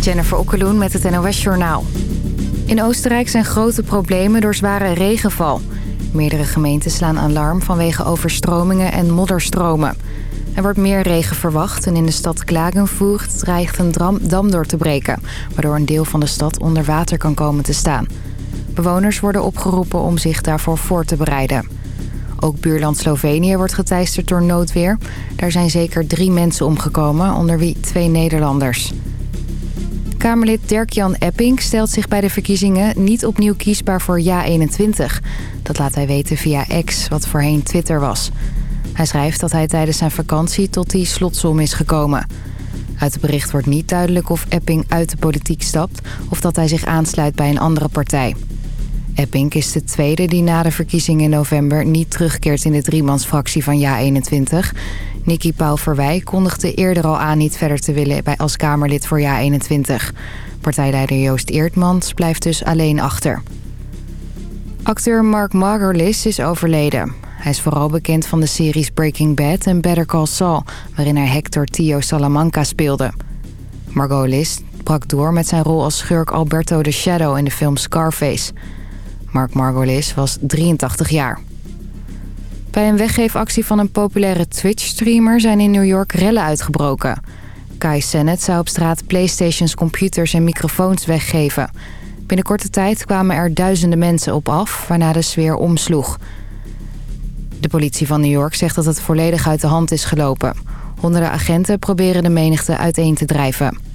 Jennifer Okkeloen met het NOS Journaal. In Oostenrijk zijn grote problemen door zware regenval. Meerdere gemeenten slaan alarm vanwege overstromingen en modderstromen. Er wordt meer regen verwacht en in de stad Klagenvoort dreigt een dam door te breken... waardoor een deel van de stad onder water kan komen te staan. Bewoners worden opgeroepen om zich daarvoor voor te bereiden. Ook buurland Slovenië wordt geteisterd door noodweer. Daar zijn zeker drie mensen omgekomen, onder wie twee Nederlanders. Kamerlid Dirk-Jan Epping stelt zich bij de verkiezingen niet opnieuw kiesbaar voor Ja21. Dat laat hij weten via X, wat voorheen Twitter was. Hij schrijft dat hij tijdens zijn vakantie tot die slotsom is gekomen. Uit het bericht wordt niet duidelijk of Epping uit de politiek stapt... of dat hij zich aansluit bij een andere partij. Epping is de tweede die na de verkiezingen in november... niet terugkeert in de driemansfractie van JA21. Nicky Paul Verwij kondigde eerder al aan niet verder te willen... Bij als Kamerlid voor JA21. Partijleider Joost Eertmans blijft dus alleen achter. Acteur Mark Margolis is overleden. Hij is vooral bekend van de series Breaking Bad en Better Call Saul... waarin hij Hector Tio Salamanca speelde. Margolis brak door met zijn rol als schurk Alberto de Shadow in de film Scarface... Mark Margolis was 83 jaar. Bij een weggeefactie van een populaire Twitch-streamer zijn in New York rellen uitgebroken. Kai Sennett zou op straat Playstations, computers en microfoons weggeven. Binnen korte tijd kwamen er duizenden mensen op af, waarna de sfeer omsloeg. De politie van New York zegt dat het volledig uit de hand is gelopen. Honderden agenten proberen de menigte uiteen te drijven.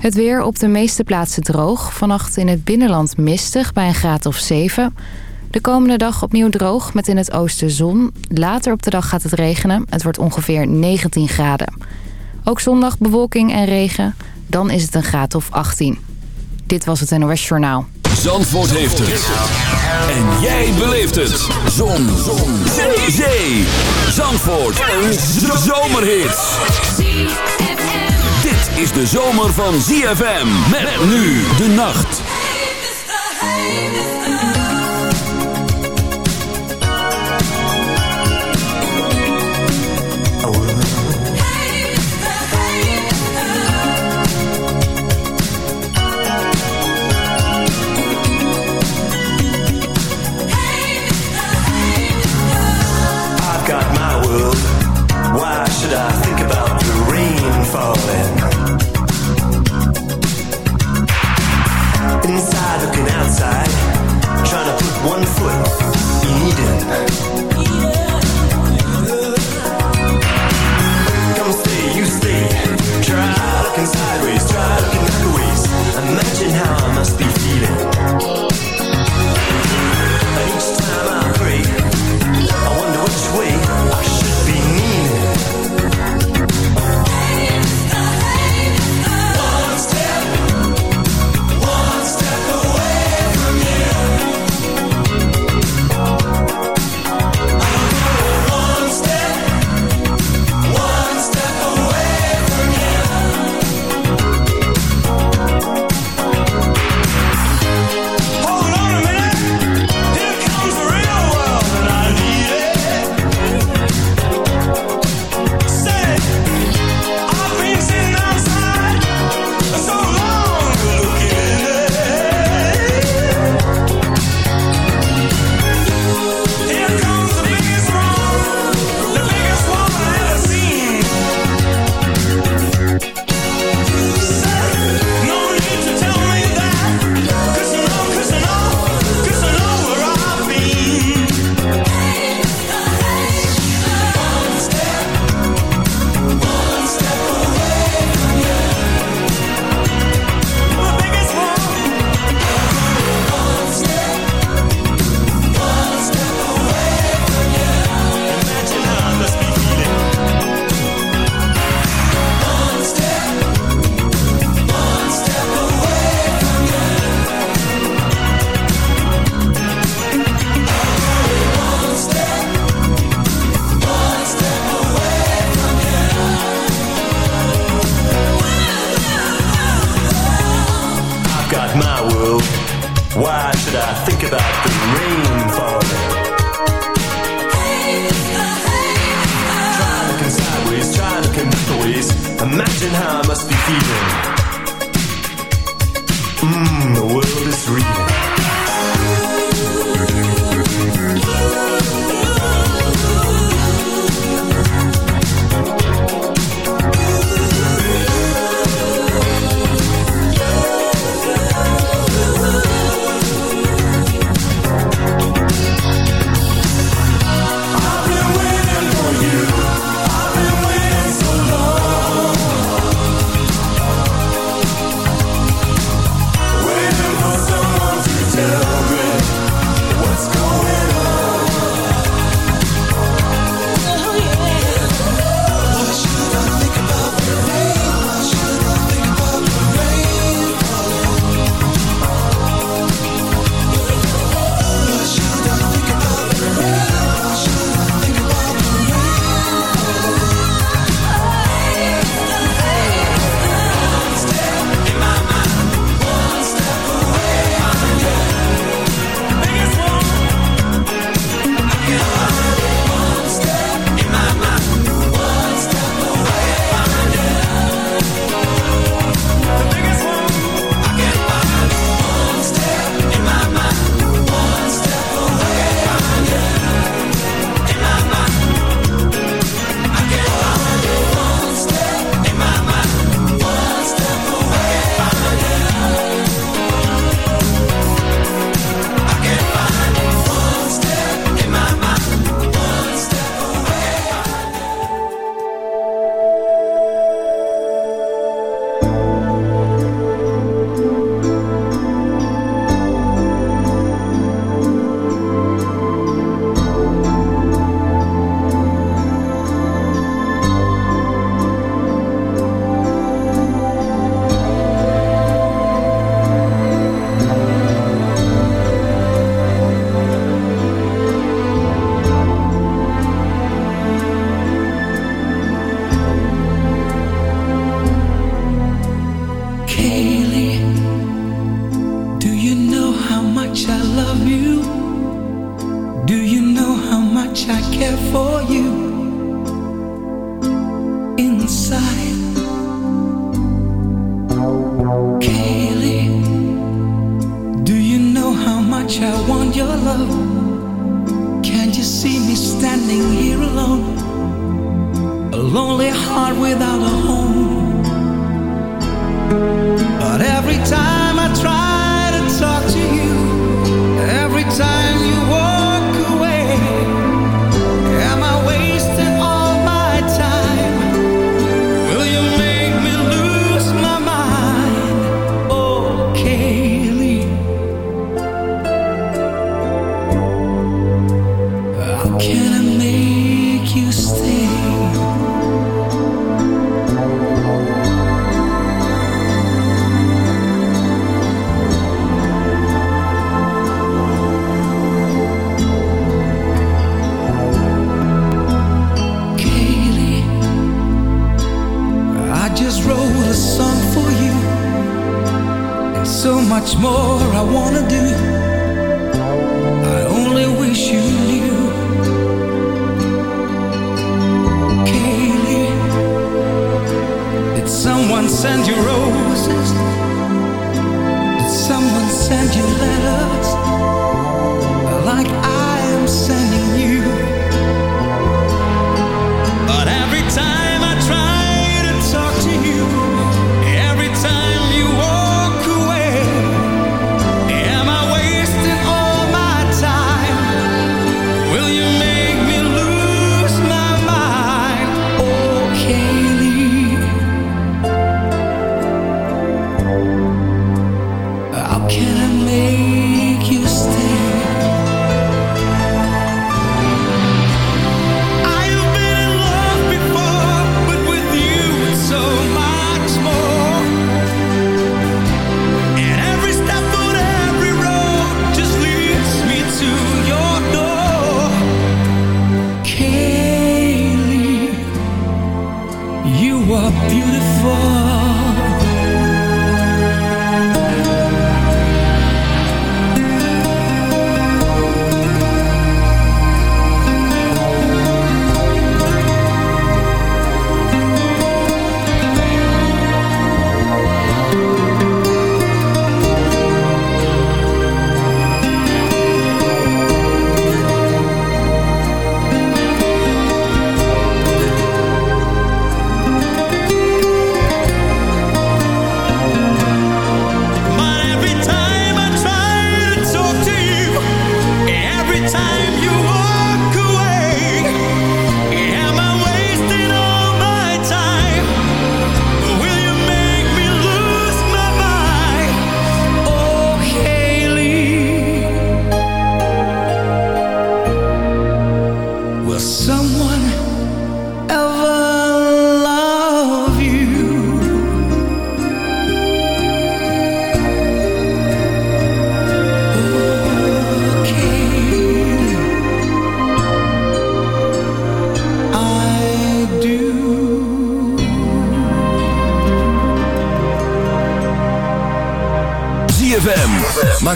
Het weer op de meeste plaatsen droog. Vannacht in het binnenland mistig bij een graad of 7. De komende dag opnieuw droog met in het oosten zon. Later op de dag gaat het regenen. Het wordt ongeveer 19 graden. Ook zondag bewolking en regen. Dan is het een graad of 18. Dit was het NOS Journaal. Zandvoort heeft het. En jij beleeft het. Zon. zon. Zee. Zandvoort. Een zomerhit is de zomer van ZFM. Met, nu de nacht. Hey about hey rain falling outside, trying to put one foot in Eden. I want your love. Can't you see me standing here alone? A lonely heart without a home. But every time I try. more I wanna do.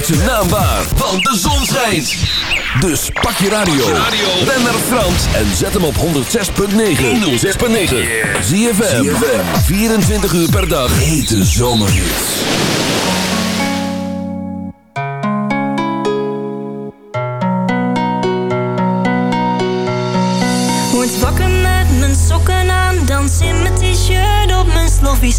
Zijn ze naambaar, want de zon schijnt. Dus pak je radio. Ben naar Frans en zet hem op 106.9. 106.9. Zie je 24 uur per dag. Hete zomerhits. Word wakker met mijn sokken aan. Dans in mijn t-shirt op mijn sloffies.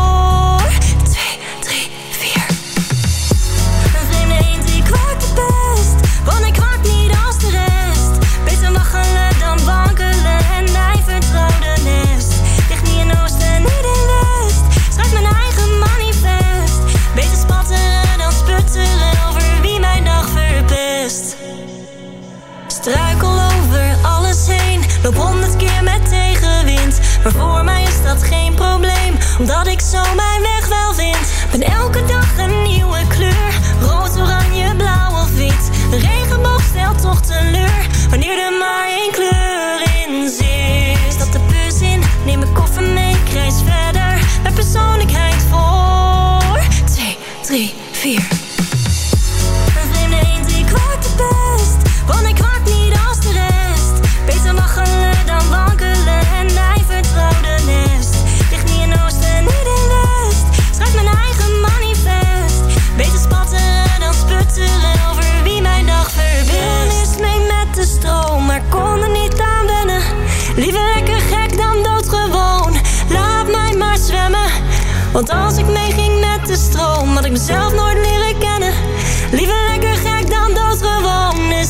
Loop honderd keer met tegenwind, maar voor mij is dat geen probleem, omdat ik zo mijn weg wel Lekker gek dan doodgewoon. Laat mij maar zwemmen. Want als ik meeging met de stroom, had ik mezelf nooit leren kennen. Liever lekker gek dan doodgewoon is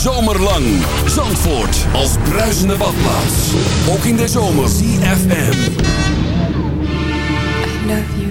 zomerlang. Zandvoort als bruisende badplaats. Ook in de zomer. CFM. I love you.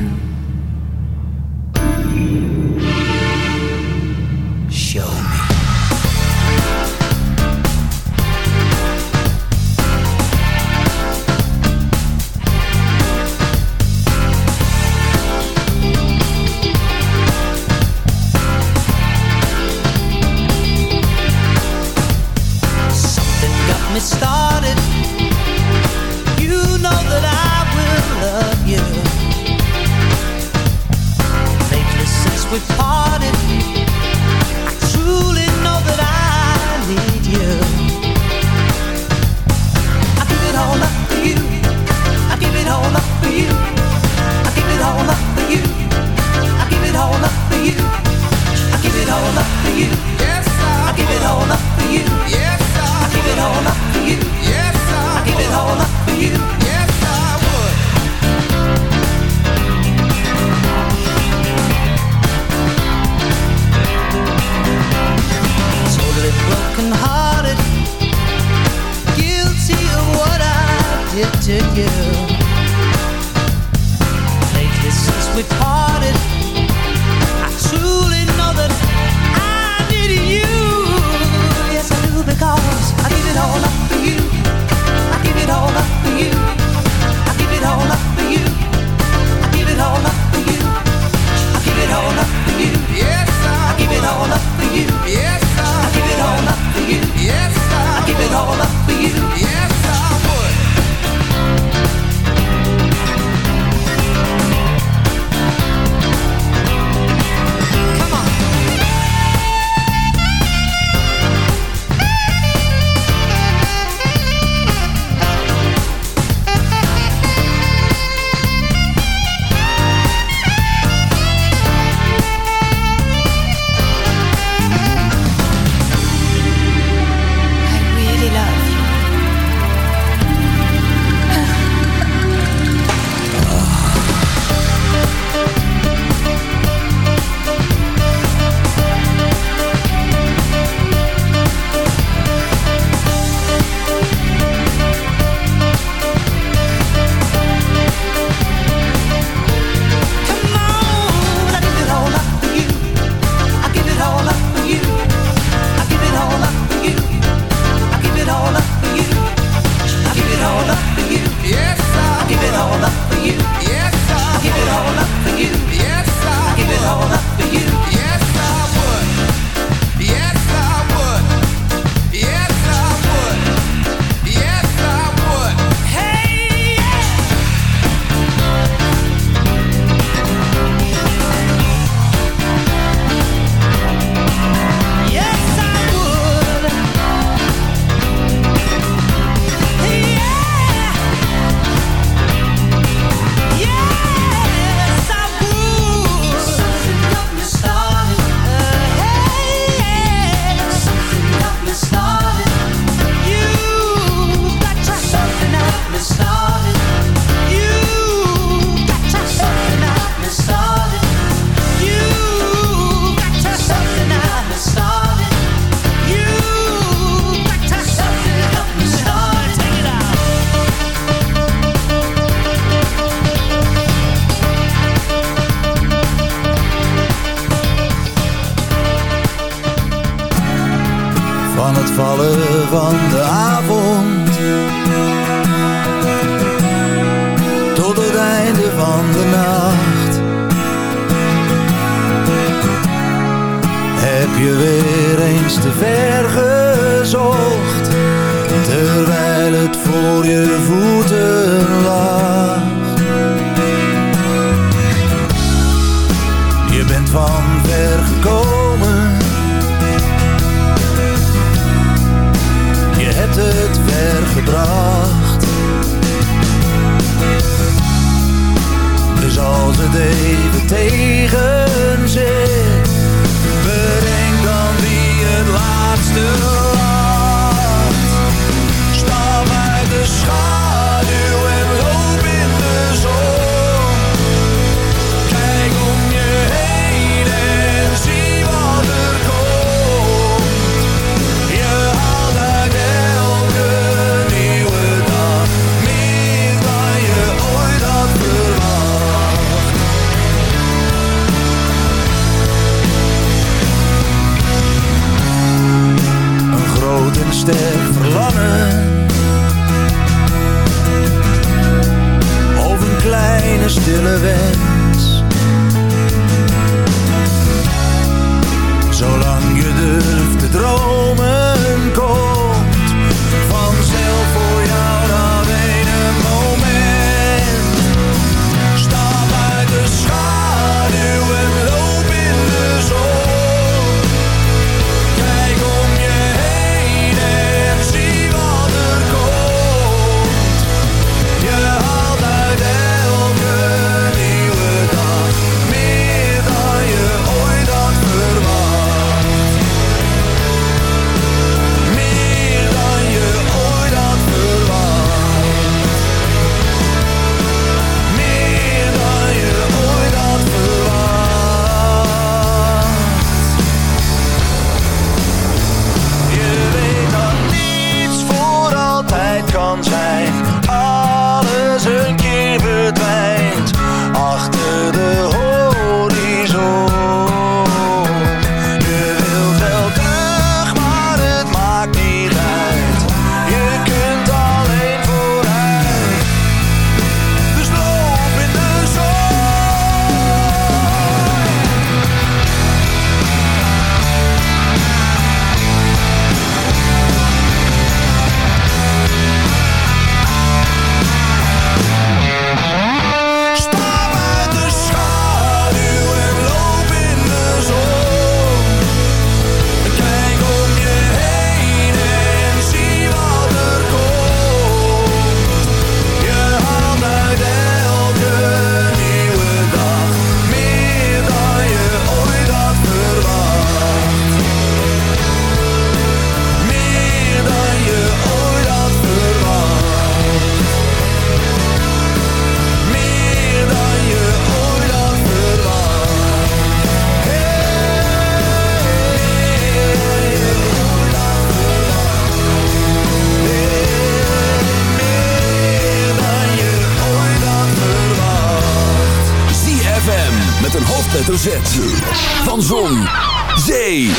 Van Zon, Zee,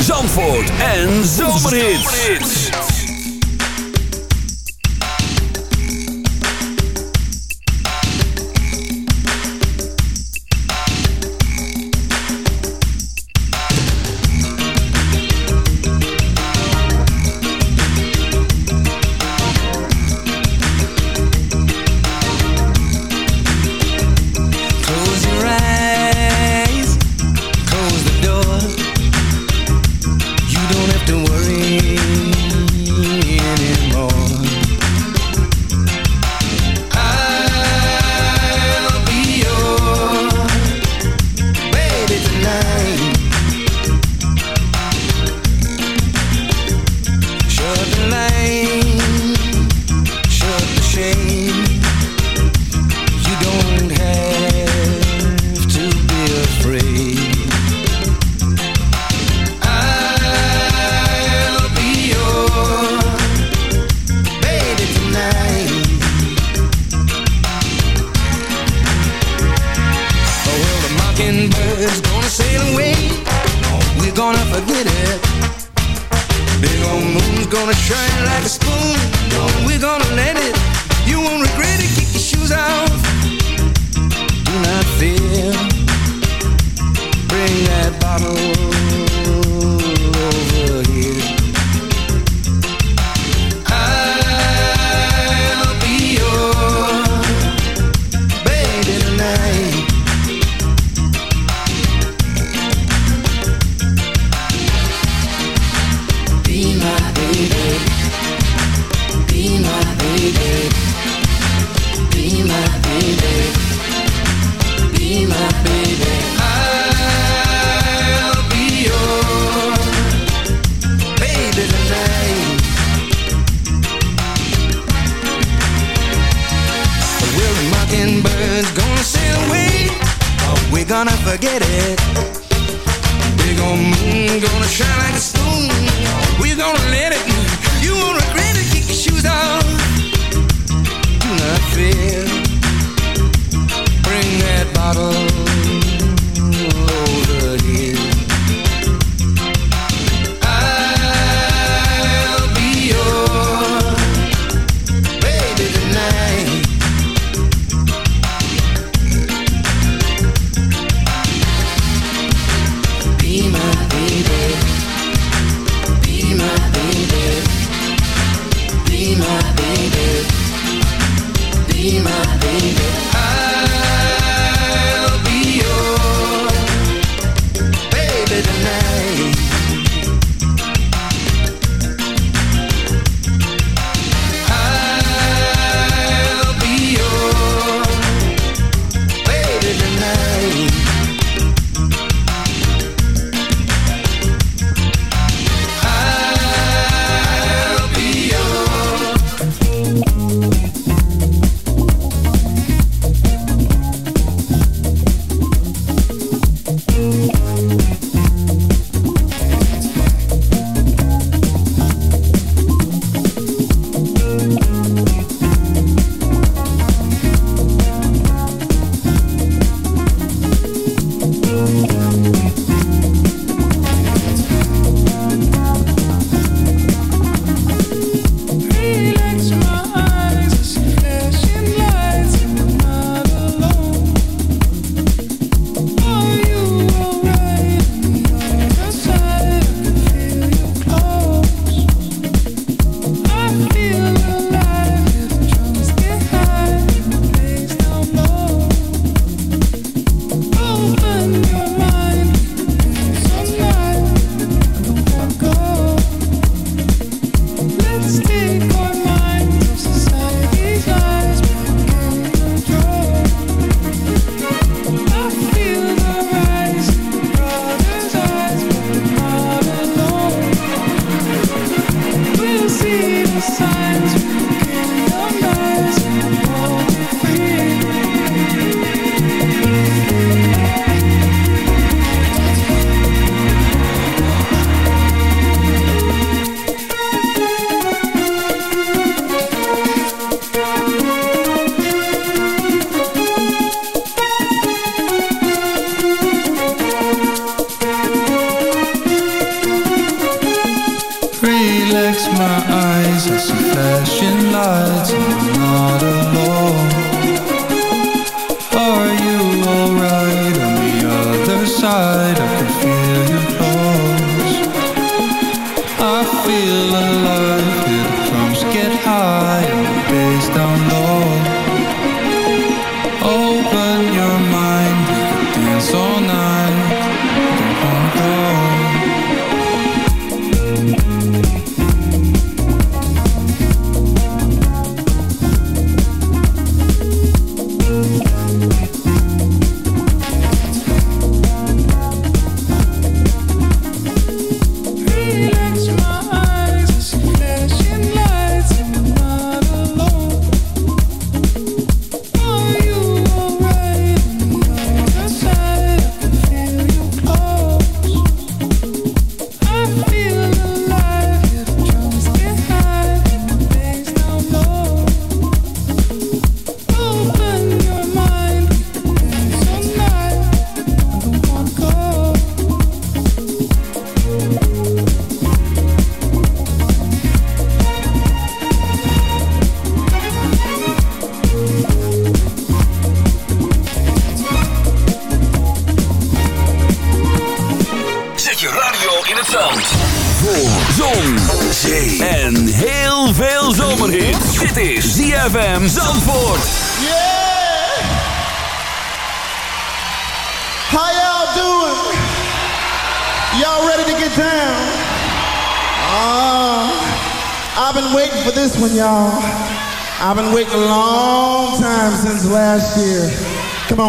Zandvoort en Zomerhits.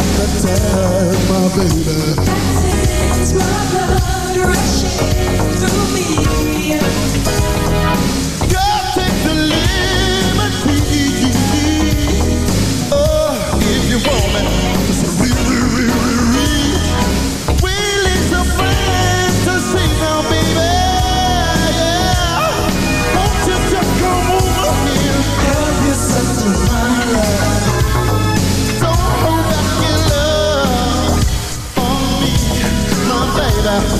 at the time, my baby. My blood rushing through me. up.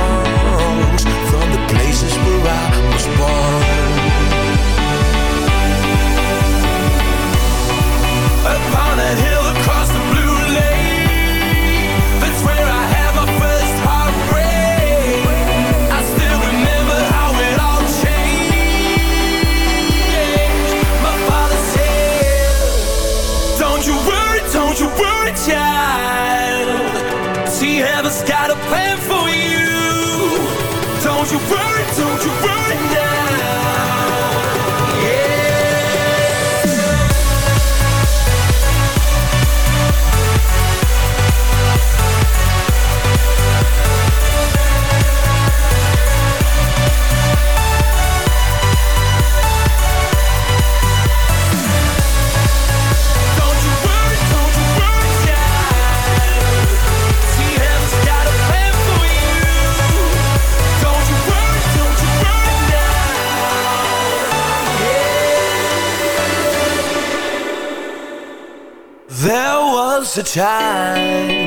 you burn the time.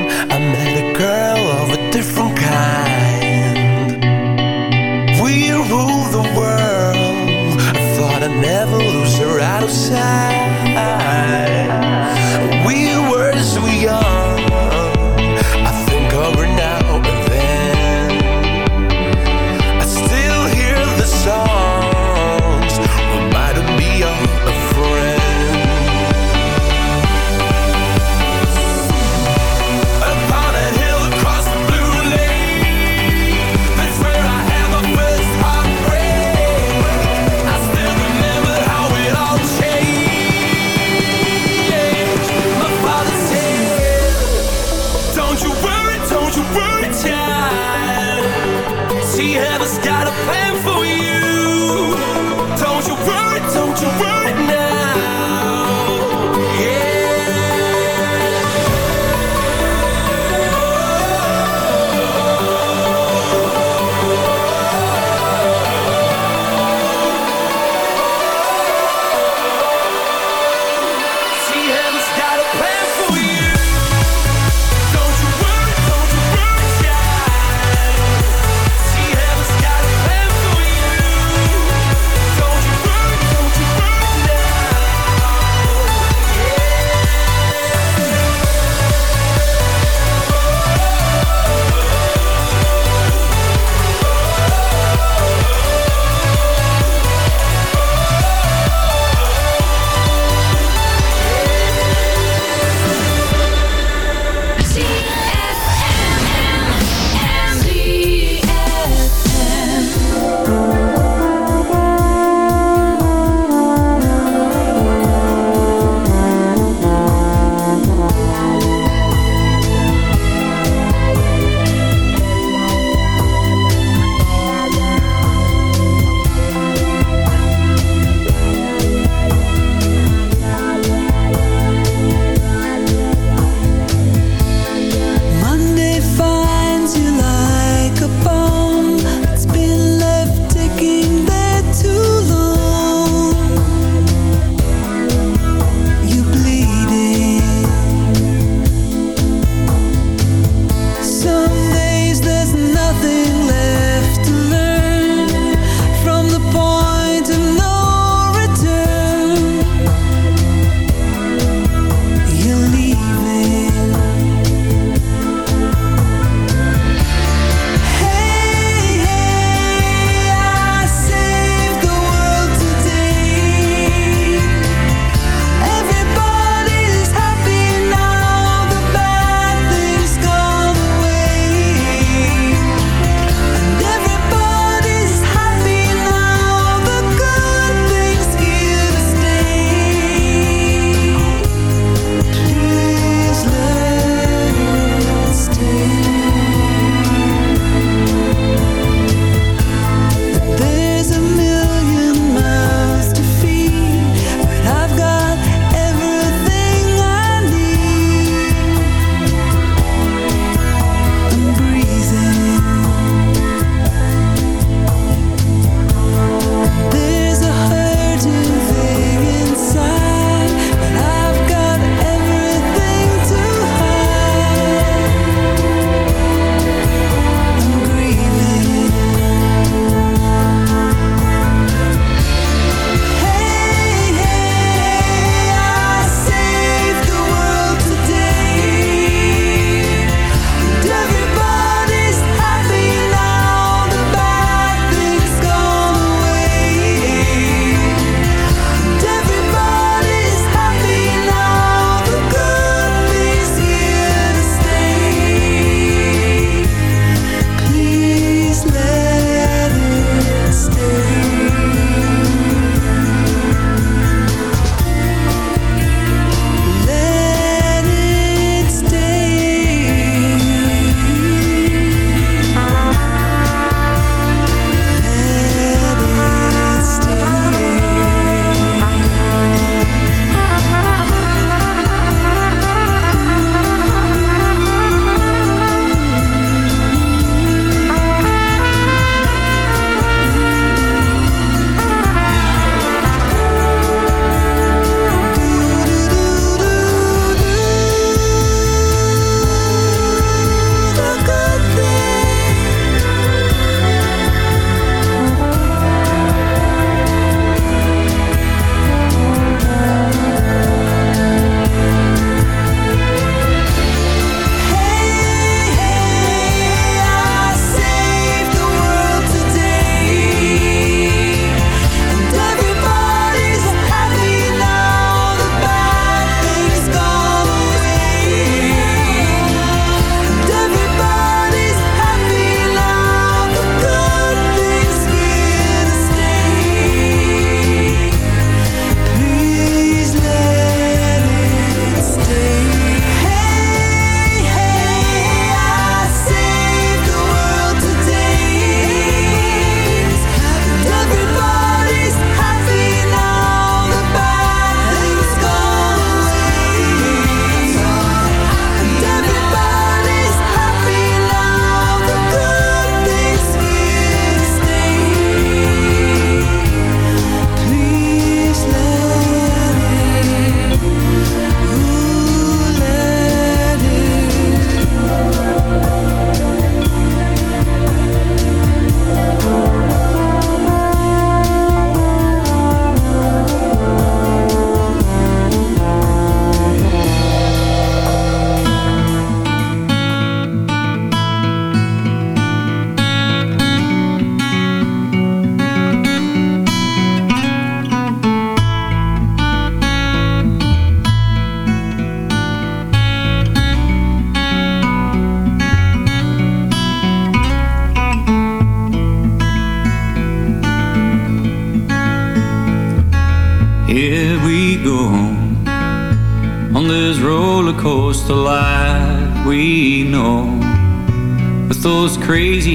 crazy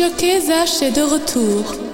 Jockey H est de retour.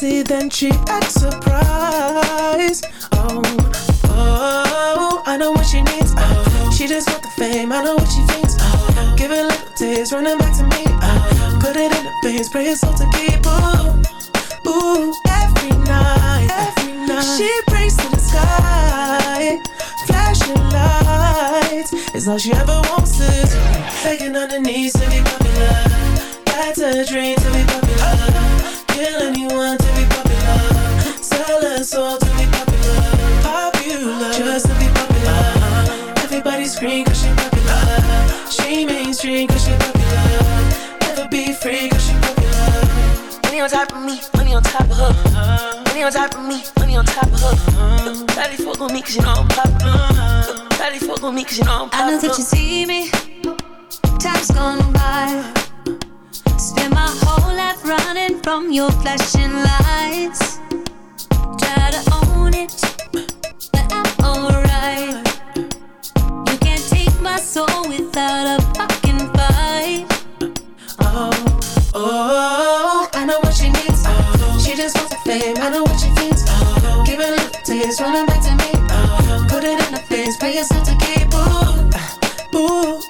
Then she acts surprised. Oh, oh, I know what she needs. Oh, she just want the fame. I know what she thinks. Oh, give it little taste, running back to me. Oh, put it in the veins, pray it's all to keep. Ooh, ooh, every night, every night. She prays to the sky, flashing lights. It's all she ever wants is begging on her knees to be popular. That's a dream to be popular. Kill anyone soul to be popular. Popular, just to be popular. Everybody scream cause she popular. She mainstream cause she popular. Never be free cause she popular. Money on top of me, money on top of her. Money on top of me, money on top of her. Daddy fuck on me cause you know I'm popular. Daddy fuck on me cause you know I'm popular. I know that you see me. Time's gone by. Spend my whole life running from your flashing lights. Running back to. Oh, oh, I know what she needs. She just wants a fame, I know what she needs. Give it a taste, run a matter me. put it in the face, pay yourself to keep. Ooh, ooh,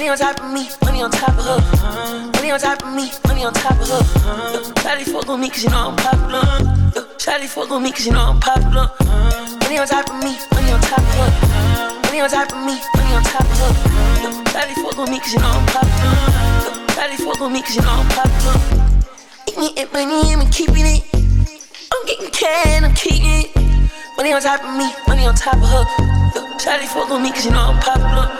Money on top of me, money on top of her. Money on top of me, money on top of her. Daddy fuck on me cause you know I'm popular. Daddy fuck on me cause you know I'm popular. Money on top of me, money on top of her. Money on top of me, money on top of her. Daddy fuck on me cause you know I'm popular. Daddy fuck on me cause you know I'm popular. Eating it, money, I'm keeping it. I'm getting can, I'm keeping it. Money on top of me, money on top of her. Daddy fuck on me cause you know I'm popular.